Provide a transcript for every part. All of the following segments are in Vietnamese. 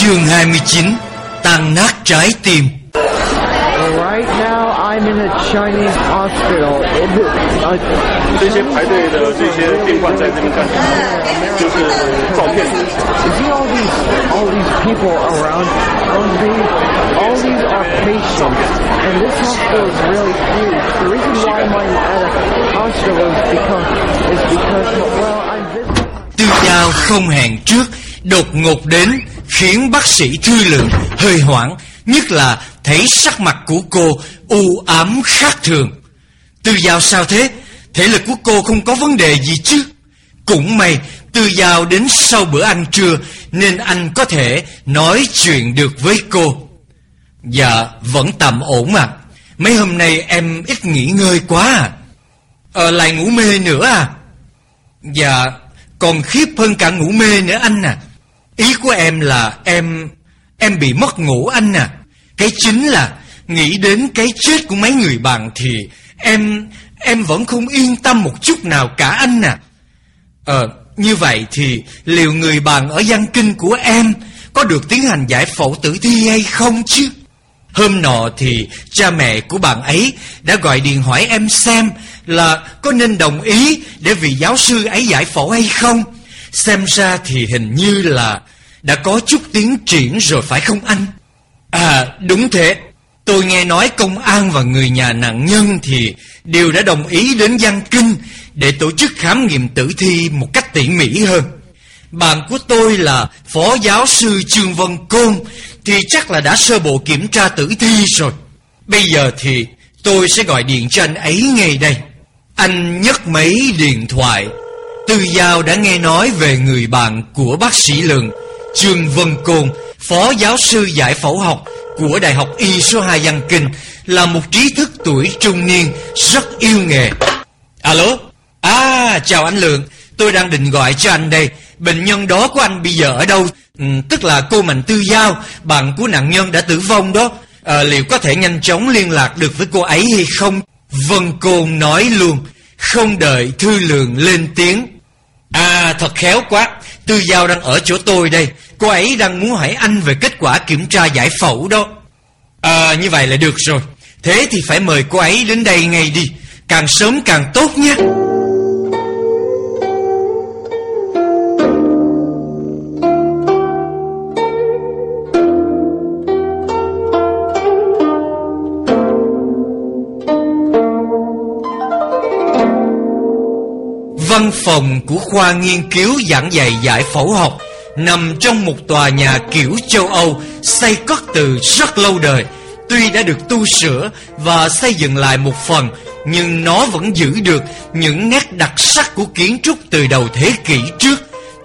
Chương 29 Tan nát trái tim Right now, I'm in a Chinese hospital. It, uh, 这些排队的这些病患在这边干什么？就是照片。 you see all these all these people around? All these, all these are patients, and this hospital is really huge. The reason why I'm at a hospital is because is because well, I'm visiting. Tư Giao không hẹn trước Đột ngột đến Khiến bác sĩ truy Lượng hơi hoảng, Nhất là thấy sắc mặt của cô u ám khác thường. Tư Giao sao thế? Thể lực của cô không có vấn đề gì chứ? Cũng may Tư Giao đến sau bữa ăn trưa, Nên anh có thể nói chuyện được với cô. Dạ vẫn tạm ổn à Mấy hôm nay em ít nghỉ ngơi quá à. Ờ lại ngủ mê nữa à. Dạ còn khiếp hơn cả ngủ mê nữa anh à. Ý của em là em Em bị mất ngủ anh à. Cái chính là Nghĩ đến cái chết của mấy người bạn thì Em Em vẫn không yên tâm một chút nào cả anh à. Ờ Như vậy thì Liệu người bạn ở Giang Kinh của em Có được tiến hành giải phẫu tử thi hay không chứ? Hôm nọ thì cha mẹ của bạn ấy đã gọi điện hỏi em xem là có nên đồng ý để vị giáo sư ấy giải phẫu hay không. Xem ra thì hình như là đã có chút tiến triển rồi phải không anh? À đúng thế, tôi nghe nói công an và người nhà nạn nhân thì đều đã đồng ý đến Giang Kinh để tổ chức khám nghiệm tử thi một cách tỉ mỉ hơn. Bạn của tôi là Phó Giáo sư Trương Vân Côn Thì chắc là đã sơ bộ kiểm tra tử thi rồi Bây giờ thì tôi sẽ gọi điện cho anh ấy ngay đây Anh nhấc máy điện thoại Tư Giao đã nghe nói về người bạn của bác sĩ Lượng Trương Vân Côn Phó giáo sư giải phẫu học của Đại học Y số 2 Văn Kinh Là một trí thức tuổi trung niên rất yêu nghề. Alo? À chào anh Lượng Tôi đang định gọi cho anh đây. Bệnh nhân đó của anh bây giờ ở đâu? Ừ, Tức là cô Mạnh Tư Giao Bạn của nạn nhân đã tử vong đó. À, Liệu có thể nhanh chóng liên lạc được với cô ấy hay không? Vân Côn nói luôn. Không đợi Thư Lượng lên tiếng À thật khéo quá. Tư Giao đang ở chỗ tôi đây. Cô ấy đang muốn hỏi anh về kết quả kiểm tra giải phẫu đó. À như vậy là được rồi. Thế thì phải mời cô ấy đến đây ngay đi. Càng sớm càng tốt nhé. Văn phòng của khoa nghiên cứu giảng dạy giải phẫu học nằm trong một tòa nhà kiểu châu Âu xây cất từ rất lâu đời. Tuy đã được tu sửa và xây dựng lại một phần, nhưng nó vẫn giữ được những nét đặc sắc của kiến trúc từ đầu thế kỷ trước.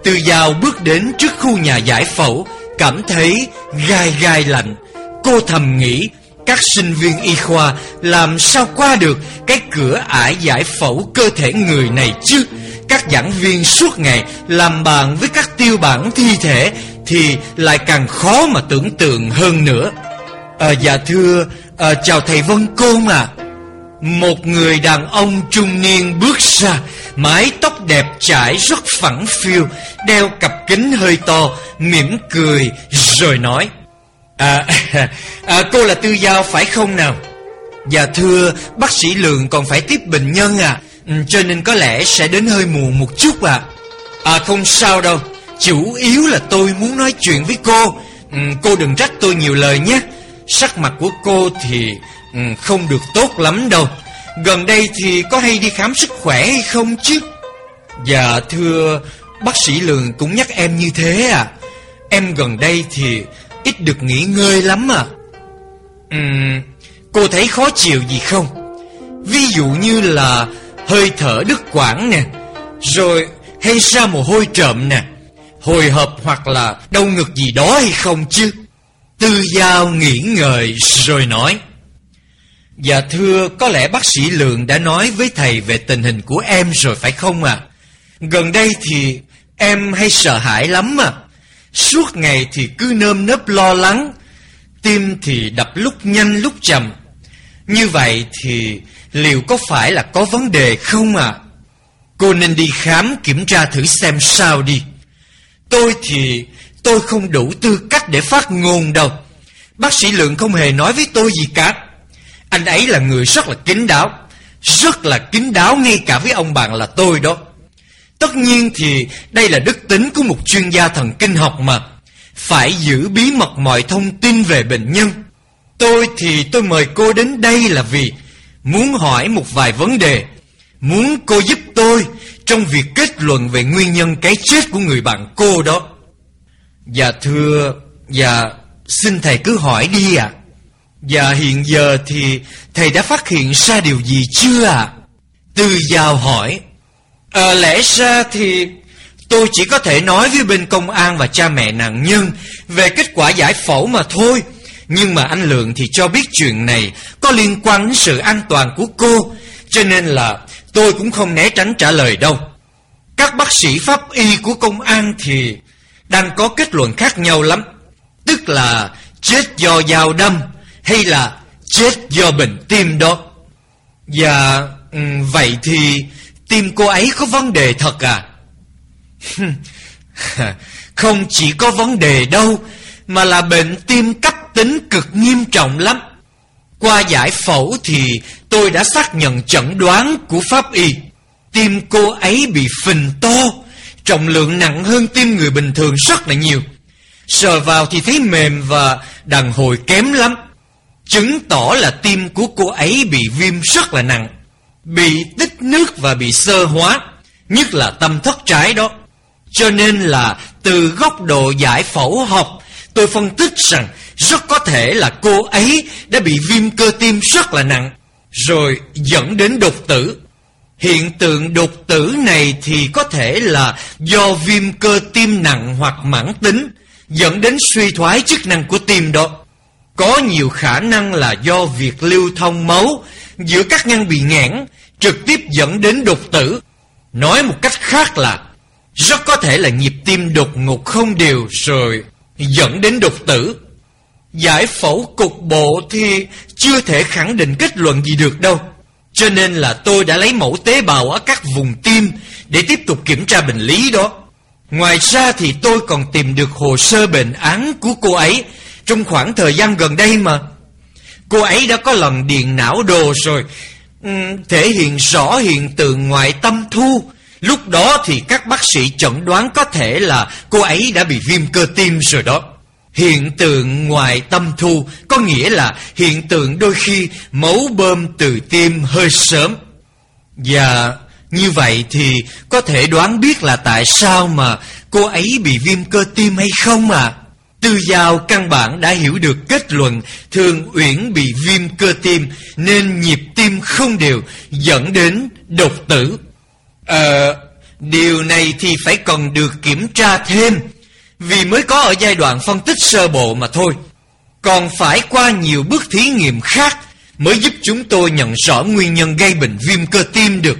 Từ giàu bước đến trước khu nhà giải phẫu, cảm thấy gai gai lạnh. Cô thầm nghĩ các sinh viên y khoa làm sao qua được cái cửa ải giải phẫu cơ thể người này chứ các giảng viên suốt ngày làm bạn với các tiêu bản thi thể thì lại càng khó mà tưởng tượng hơn nữa. À, dạ thưa à, chào thầy vân côn à một người đàn ông trung niên bước ra mái tóc đẹp trải rất phẳng phiu đeo cặp kính hơi to mỉm cười rồi nói. À, à cô là Tư Giao phải không nào? Dạ thưa, bác sĩ Lượng còn phải tiếp bệnh nhân à, Ừ, cho nên có lẽ sẽ đến hơi muộn một chút à. À không sao đâu, chủ yếu là tôi muốn nói chuyện với cô. Ừ, cô đừng trách tôi nhiều lời nhé. Sắc mặt của cô thì ừ, không được tốt lắm đâu. Gần đây thì có hay đi khám sức khỏe hay không chứ? Dạ thưa, bác sĩ lường cũng nhắc em như thế à. Em gần đây thì ít được nghỉ ngơi lắm à Ừm Cô thấy khó chịu gì không Ví dụ như là Hơi thở đứt quãng nè, Rồi hay ra mồ hôi trộm nè, Hồi hộp hoặc là đau ngực gì đó hay không chứ? Tư Giao nghĩ ngợi rồi nói Dạ thưa, có lẽ bác sĩ Lượng đã nói với thầy về tình hình của em rồi phải không ạ? À? Gần đây thì em hay sợ hãi lắm à Suốt ngày thì cứ nơm nớp lo lắng, Tim thì đập lúc nhanh lúc chậm. Như vậy thì liệu có phải là có vấn đề không ạ? À? Cô nên đi khám kiểm tra thử xem sao đi Tôi thì tôi không đủ tư cách để phát ngôn đâu. Bác sĩ Lượng không hề nói với tôi gì cả. Anh ấy là người rất là kín đáo, rất là kín đáo ngay cả với ông bạn là tôi đó. Tất nhiên thì đây là đức tính của một chuyên gia thần kinh học mà. Phải giữ bí mật mọi thông tin về bệnh nhân. Tôi thì tôi mời cô đến đây là vì muốn hỏi một vài vấn đề. Muốn cô giúp tôi trong việc kết luận về nguyên nhân cái chết của người bạn cô đó. Dạ thưa, dạ xin thầy cứ hỏi đi ạ. À. Dạ hiện giờ thì thầy đã phát hiện ra điều gì chưa ạ? À? từ Giao hỏi. À, lẽ ra thì tôi chỉ có thể nói với bên công an và cha mẹ nạn nhân về kết quả giải phẫu mà thôi. Nhưng mà anh Lượng thì cho biết chuyện này có liên quan đến sự an toàn của cô, cho nên là tôi cũng không né tránh trả lời đâu. Các bác sĩ pháp y của công an thì đang có kết luận khác nhau lắm. Tức là chết do dao đâm hay là chết do bệnh tim đó. Và ừ, vậy thì tim cô ấy có vấn đề thật à? Không chỉ có vấn đề đâu, mà là bệnh tim cấp tính cực nghiêm trọng lắm. Qua giải phẫu thì tôi đã xác nhận chẩn đoán của pháp y. Tim cô ấy bị phình to, trọng lượng nặng hơn tim người bình thường rất là nhiều. Sờ vào thì thấy mềm và đàn hồi kém lắm. Chứng tỏ là tim của cô ấy bị viêm rất là nặng. Bị tích nước và bị sơ hóa, nhất là tâm thất trái đó. Cho nên là từ góc độ giải phẫu học, tôi phân tích rằng rất có thể là cô ấy đã bị viêm cơ tim rất là nặng, rồi dẫn đến đột tử. Hiện tượng đột tử này thì có thể là do viêm cơ tim nặng hoặc mãn tính, dẫn đến suy thoái chức năng của tim đó. Có nhiều khả năng là do việc lưu thông máu giữa các ngăn bị nghẽn trực tiếp dẫn đến đột tử. Nói một cách khác là rất có thể là nhịp tim đột ngột không đều rồi dẫn đến đột tử. Giải phẫu cục bộ thì chưa thể khẳng định kết luận gì được đâu. Cho nên là tôi đã lấy mẫu tế bào ở các vùng tim để tiếp tục kiểm tra bệnh lý đó. Ngoài ra thì tôi còn tìm được hồ sơ bệnh án của cô ấy trong khoảng thời gian gần đây mà. Cô ấy đã có lần điền não đồ rồi, ừ, thể hiện rõ hiện tượng ngoại tâm thu. Lúc đó thì các bác sĩ chẩn đoán có thể là cô ấy đã bị viêm cơ tim rồi đó. Hiện tượng ngoài tâm thu có nghĩa là hiện tượng đôi khi máu bơm từ tim hơi sớm. Và như vậy thì có thể đoán biết là tại sao mà cô ấy bị viêm cơ tim hay không à? Tư Giao căn bản đã hiểu được kết luận Thường Uyển bị viêm cơ tim nên nhịp tim không đều dẫn đến đột tử. Ờ, điều này thì phải cần được kiểm tra thêm vì mới có ở giai đoạn phân tích sơ bộ mà thôi. Còn phải qua nhiều bước thí nghiệm khác mới giúp chúng tôi nhận rõ nguyên nhân gây bệnh viêm cơ tim được.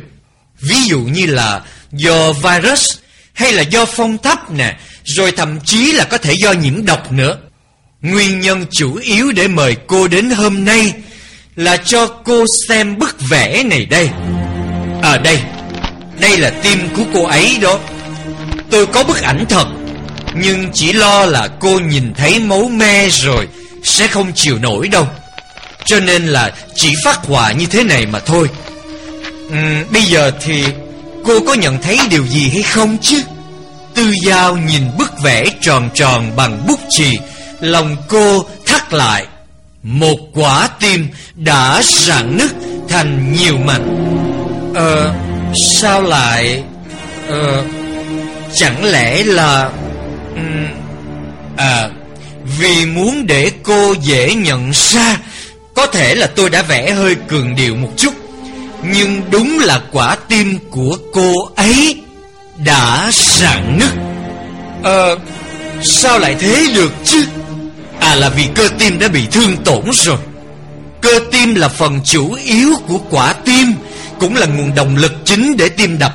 Ví dụ như là do virus hay là do phong thấp nè, rồi thậm chí là có thể do nhiễm độc nữa. Nguyên nhân chủ yếu để mời cô đến hôm nay là cho cô xem bức vẽ này đây. Ở à đây, đây là tim của cô ấy đó. Tôi có bức ảnh thật nhưng chỉ lo là cô nhìn thấy máu me rồi Sẽ không chịu nổi đâu. Cho nên là chỉ phát họa như thế này mà thôi. Uhm, Bây giờ thì cô có nhận thấy điều gì hay không chứ? Tư Giao nhìn bức vẽ tròn tròn bằng bút chì Lòng cô thắt lại. Một quả tim đã rạn nứt thành nhiều mảnh. Ờ, sao lại Ờ, chẳng lẽ là Ừ. À Vì muốn để cô dễ nhận ra, Có thể là tôi đã vẽ hơi cường điệu một chút, Nhưng đúng là quả tim của cô ấy Đã sạn nứt. Ờ Sao lại thế được chứ? À là vì cơ tim đã bị thương tổn rồi. Cơ tim là phần chủ yếu của quả tim, Cũng là nguồn động lực chính để tim đập.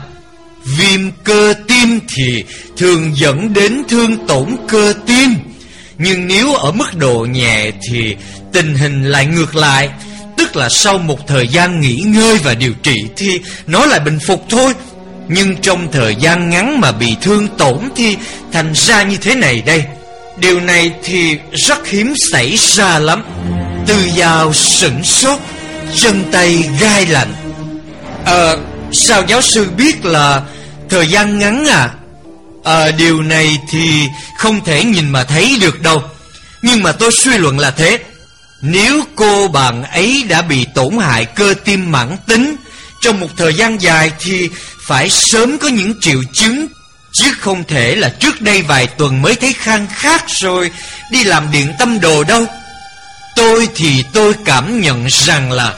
Viêm cơ tim thì thường dẫn đến thương tổn cơ tim. Nhưng nếu ở mức độ nhẹ thì tình hình lại ngược lại. Tức là sau một thời gian nghỉ ngơi và điều trị thì nó lại bình phục thôi. Nhưng trong thời gian ngắn mà bị thương tổn thì thành ra như thế này đây. Điều này thì rất hiếm xảy ra lắm. Tư Giao sửng sốt, Chân tay gai lạnh. Ờ Sao giáo sư biết là Thời gian ngắn à? À điều này thì Không thể nhìn mà thấy được đâu. Nhưng mà tôi suy luận là thế. Nếu cô bạn ấy đã bị tổn hại cơ tim mãn tính, Trong một thời gian dài Thì phải sớm có những triệu chứng, Chứ không thể là trước đây vài tuần mới thấy khang khác rồi Đi làm điện tâm đồ đâu. Tôi thì tôi cảm nhận rằng là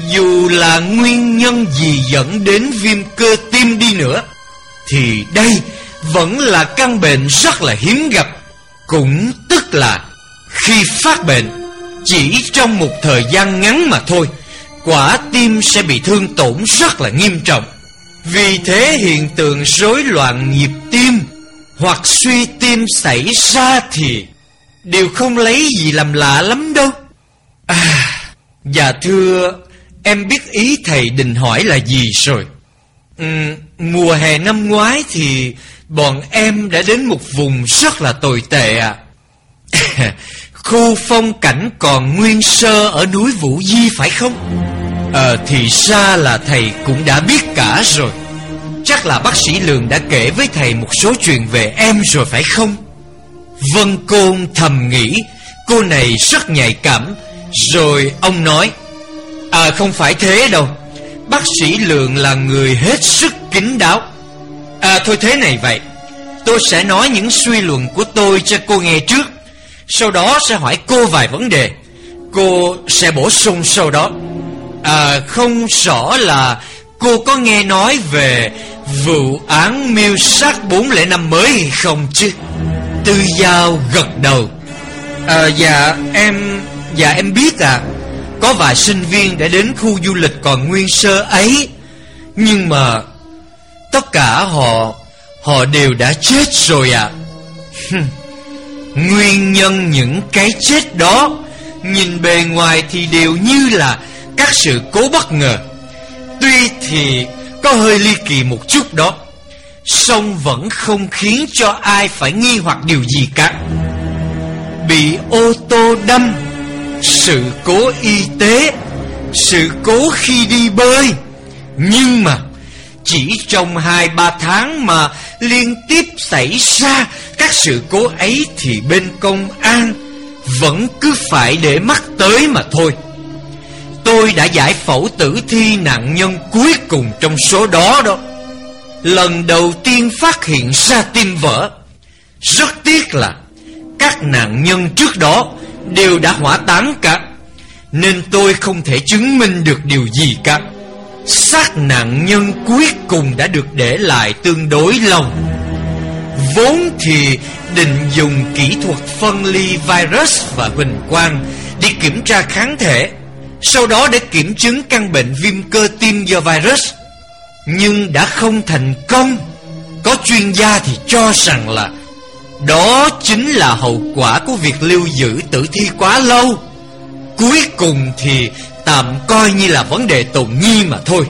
dù là nguyên nhân gì dẫn đến viêm cơ tim đi nữa, Thì đây vẫn là căn bệnh rất là hiếm gặp. Cũng tức là khi phát bệnh, Chỉ trong một thời gian ngắn mà thôi, Quả tim sẽ bị thương tổn rất là nghiêm trọng. Vì thế hiện tượng rối loạn nhịp tim Hoặc suy tim xảy ra thì Đều không lấy gì làm lạ lắm đâu. À Dạ thưa Em biết ý thầy định hỏi là gì rồi ừ, Mùa hè năm ngoái thì Bọn em đã đến một vùng rất là tồi tệ à Khu phong cảnh còn nguyên sơ ở núi Vũ Di phải không? Ờ thì ra là thầy cũng đã biết cả rồi Chắc là bác sĩ Lường đã kể với thầy một số chuyện về em rồi phải không? Vân Côn thầm nghĩ Cô này rất nhạy cảm Rồi ông nói À không phải thế đâu. Bác sĩ Lượng là người hết sức kín đáo. À thôi thế này vậy. Tôi sẽ nói những suy luận của tôi cho cô nghe trước. Sau đó sẽ hỏi cô vài vấn đề. Cô sẽ bổ sung sau đó. À không rõ là cô có nghe nói về vụ án miêu sát 405 mới hay không chứ? Tư Giao gật đầu. À dạ em Dạ em biết à có vài sinh viên đã đến khu du lịch còn nguyên sơ ấy. Nhưng mà Tất cả họ Họ đều đã chết rồi à Nguyên nhân những cái chết đó, Nhìn bề ngoài thì đều như là Các sự cố bất ngờ. Tuy thì có hơi ly kỳ một chút đó, song vẫn không khiến cho ai phải nghi hoặc điều gì cả. Bị ô tô đâm sự cố y tế, Sự cố khi đi bơi. Nhưng mà, Chỉ trong hai, ba tháng mà Liên tiếp xảy ra, Các sự cố ấy Thì bên công an Vẫn cứ phải để mắt tới mà thôi. Tôi đã giải phẫu tử thi nạn nhân cuối cùng trong số đó đó. Lần đầu tiên phát hiện ra tim vỡ. Rất tiếc là Các nạn nhân trước đó Đều đã hỏa táng cả, Nên tôi không thể chứng minh được điều gì cả. Xác nạn nhân cuối cùng đã được để lại tương đối lâu. Vốn thì định dùng kỹ thuật phân ly virus và huỳnh quang Đi kiểm tra kháng thể, sau đó để kiểm chứng căn bệnh viêm cơ tim do virus. Nhưng đã không thành công. Có chuyên gia thì cho rằng là đó chính là hậu quả của việc lưu giữ tử thi quá lâu. Cuối cùng thì tạm coi như là vấn đề tồn nhi mà thôi.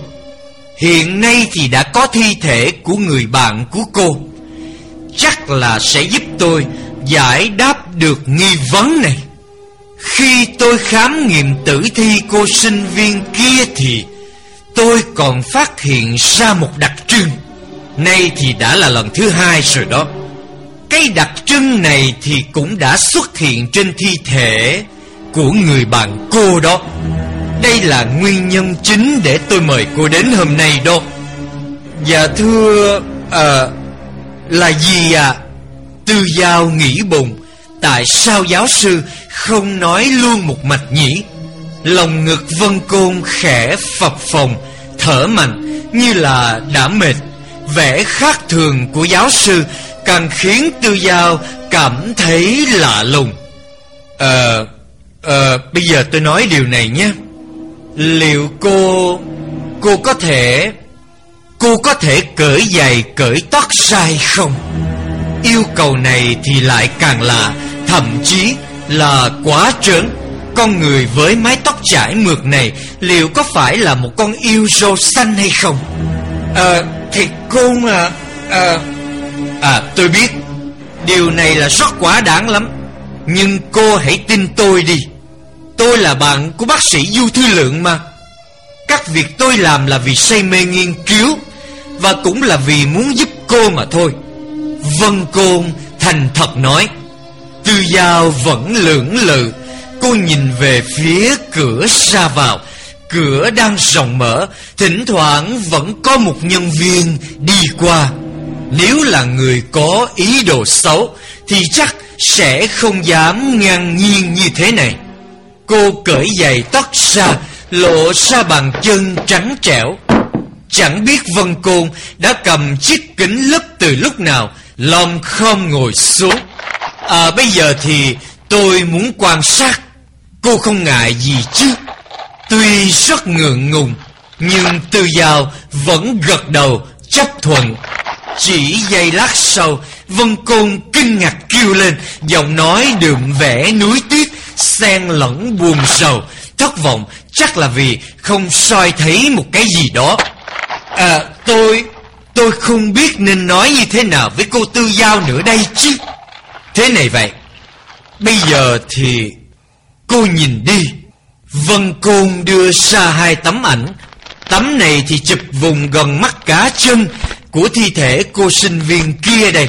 Hiện nay thì đã có thi thể của người bạn của cô. Chắc là sẽ giúp tôi giải đáp được nghi vấn này. Khi tôi khám nghiệm tử thi cô sinh viên kia thì Tôi còn phát hiện ra một đặc trưng. Nay thì đã là lần thứ hai rồi đó. Cái đặc trưng này thì cũng đã xuất hiện trên thi thể Của người bạn cô đó. Đây là nguyên nhân chính để tôi mời cô đến hôm nay đó. Dạ thưa à, Là gì à Tư Giao nghĩ bụng. Tại sao giáo sư không nói luôn một mạch nhỉ? Lòng ngực vân côn khẽ phập phồng Thở mạnh như là đã mệt. Vẻ khác thường của giáo sư Càng khiến tư giao cảm thấy lạ lùng. Ờ Ờ Bây giờ tôi nói điều này nhé. Liệu cô Cô có thể, Cô có thể cởi giày, cởi tóc sai không? Yêu cầu này thì lại càng lạ, Thậm chí là quá trớn. Con người với mái tóc trải mượt này Liệu có phải là một con yêu rô xanh hay không? Ờ Thì cô mà À À tôi biết. Điều này là rất quá đáng lắm. Nhưng cô hãy tin tôi đi. Tôi là bạn của bác sĩ Du Thư Lượng mà. Các việc tôi làm là vì say mê nghiên cứu Và cũng là vì muốn giúp cô mà thôi. Vân Côn thành thật nói. Tư Giao vẫn lưỡng lự. Cô nhìn về phía cửa ra vào. Cửa đang rộng mở. Thỉnh thoảng vẫn có một nhân viên đi qua. Nếu là người có ý đồ xấu, Thì chắc sẽ không dám ngang nhiên như thế này. Cô cởi giày tóc ra, Lộ ra bàn chân trắng trẻo. Chẳng biết Vân Côn đã cầm chiếc kính lấp từ lúc nào, Lom không ngồi xuống. À bây giờ thì tôi muốn quan sát. Cô không ngại gì chứ? Tuy rất ngượng ngùng, Nhưng Tư Giao vẫn gật đầu chấp thuận. Chỉ giây lát sau, Vân Côn kinh ngạc kêu lên, Giọng nói đượm vẽ núi tuyết Xen lẫn buồn sầu Thất vọng, chắc là vì Không soi thấy một cái gì đó. À tôi Tôi không biết nên nói như thế nào Với cô Tư Giao nữa đây chứ. Thế này vậy, Bây giờ thì Cô nhìn đi. Vân Côn đưa ra hai tấm ảnh. Tấm này thì chụp vùng gần mắt cá chân của thi thể cô sinh viên kia đây.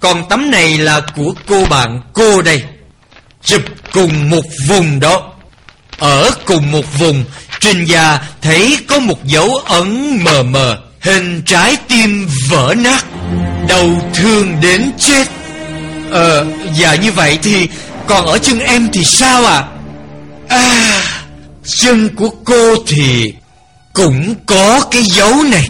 Còn tấm này là của cô bạn cô đây. Chụp cùng một vùng đó. Ở cùng một vùng Trên da thấy có một dấu ấn mờ mờ Hình trái tim vỡ nát Đầu thương đến chết. Ờ, dạ như vậy thì Còn ở chân em thì sao à À Chân của cô thì Cũng có cái dấu này.